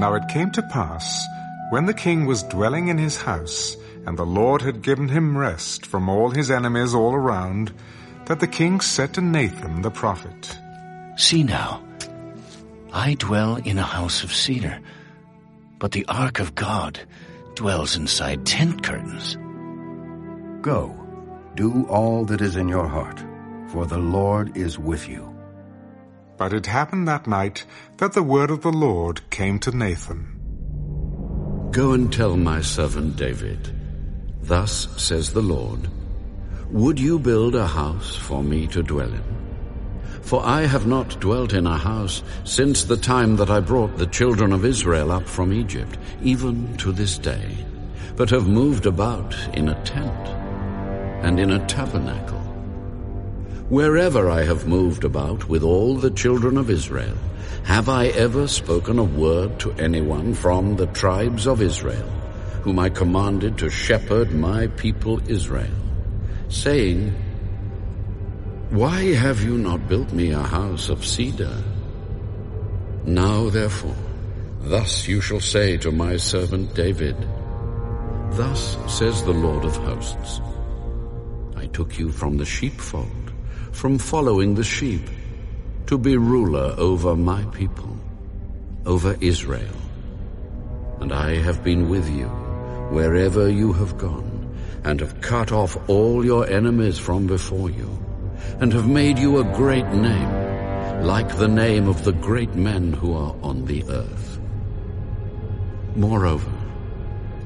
Now it came to pass, when the king was dwelling in his house, and the Lord had given him rest from all his enemies all around, that the king said to Nathan the prophet, See now, I dwell in a house of cedar, but the ark of God dwells inside tent curtains. Go, do all that is in your heart, for the Lord is with you. But it happened that night that the word of the Lord came to Nathan. Go and tell my servant David, Thus says the Lord, Would you build a house for me to dwell in? For I have not dwelt in a house since the time that I brought the children of Israel up from Egypt, even to this day, but have moved about in a tent and in a tabernacle. Wherever I have moved about with all the children of Israel, have I ever spoken a word to anyone from the tribes of Israel, whom I commanded to shepherd my people Israel, saying, Why have you not built me a house of cedar? Now therefore, thus you shall say to my servant David, Thus says the Lord of hosts, I took you from the sheepfold from following the sheep, to be ruler over my people, over Israel. And I have been with you wherever you have gone, and have cut off all your enemies from before you, and have made you a great name, like the name of the great men who are on the earth. Moreover,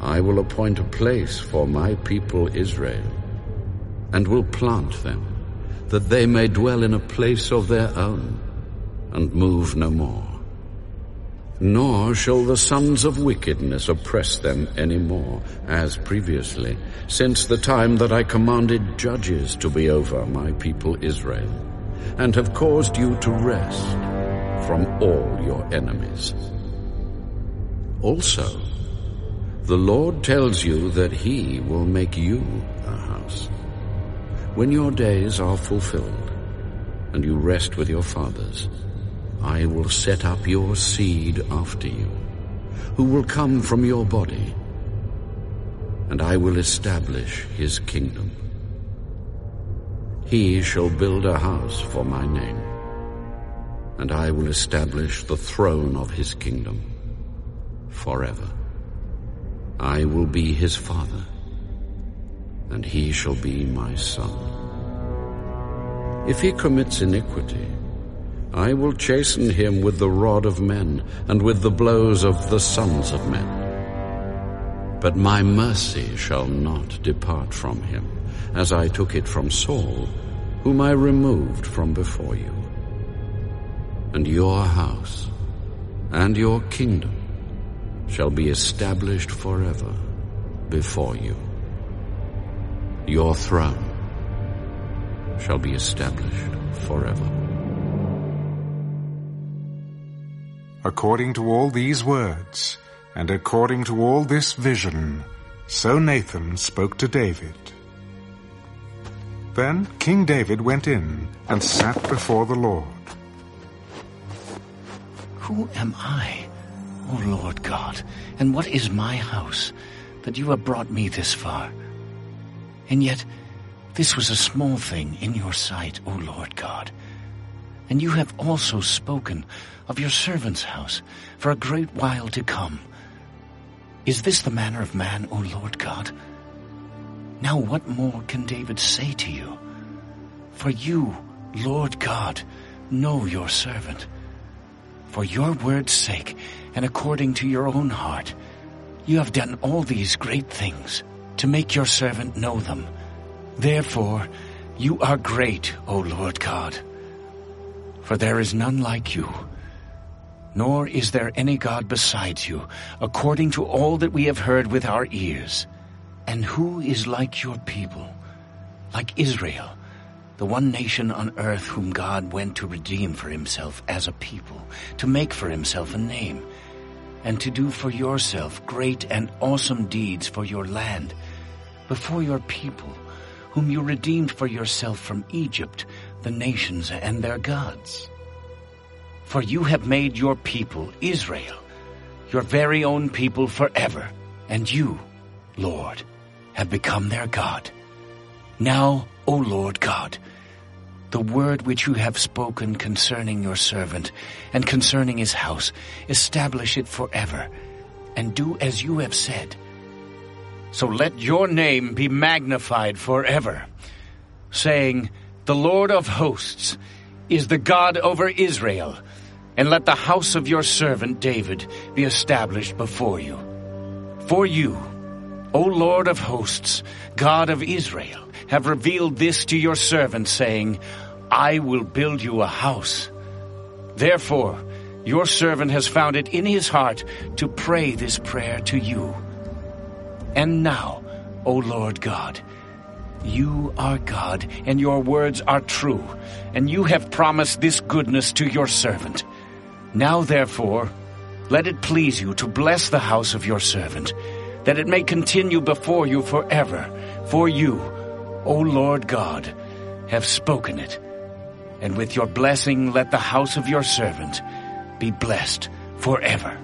I will appoint a place for my people Israel, and will plant them that they may dwell in a place of their own, and move no more. Nor shall the sons of wickedness oppress them any more, as previously, since the time that I commanded judges to be over my people Israel, and have caused you to rest from all your enemies. Also, the Lord tells you that he will make you a house. When your days are fulfilled, and you rest with your fathers, I will set up your seed after you, who will come from your body, and I will establish his kingdom. He shall build a house for my name, and I will establish the throne of his kingdom forever. I will be his father, and he shall be my son. If he commits iniquity, I will chasten him with the rod of men and with the blows of the sons of men. But my mercy shall not depart from him, as I took it from Saul, whom I removed from before you. And your house and your kingdom shall be established forever before you. Your throne shall be established forever. According to all these words, and according to all this vision, so Nathan spoke to David. Then King David went in and sat before the Lord. Who am I, O Lord God, and what is my house, that you have brought me this far? And yet, this was a small thing in your sight, O Lord God. And you have also spoken of your servant's house for a great while to come. Is this the manner of man, O Lord God? Now what more can David say to you? For you, Lord God, know your servant. For your word's sake, and according to your own heart, you have done all these great things to make your servant know them. Therefore, you are great, O Lord God. For there is none like you, nor is there any God besides you, according to all that we have heard with our ears. And who is like your people, like Israel, the one nation on earth whom God went to redeem for himself as a people, to make for himself a name, and to do for yourself great and awesome deeds for your land, before your people, whom you redeemed for yourself from Egypt, the nations and their gods. For you have made your people, Israel, your very own people forever, and you, Lord, have become their God. Now, O Lord God, the word which you have spoken concerning your servant and concerning his house, establish it forever, and do as you have said. So let your name be magnified forever, saying, The Lord of hosts is the God over Israel, and let the house of your servant David be established before you. For you, O Lord of hosts, God of Israel, have revealed this to your servant, saying, I will build you a house. Therefore, your servant has found it in his heart to pray this prayer to you. And now, O Lord God, you are God, and your words are true, and you have promised this goodness to your servant. Now therefore, let it please you to bless the house of your servant, that it may continue before you forever. For you, O Lord God, have spoken it. And with your blessing let the house of your servant be blessed forever.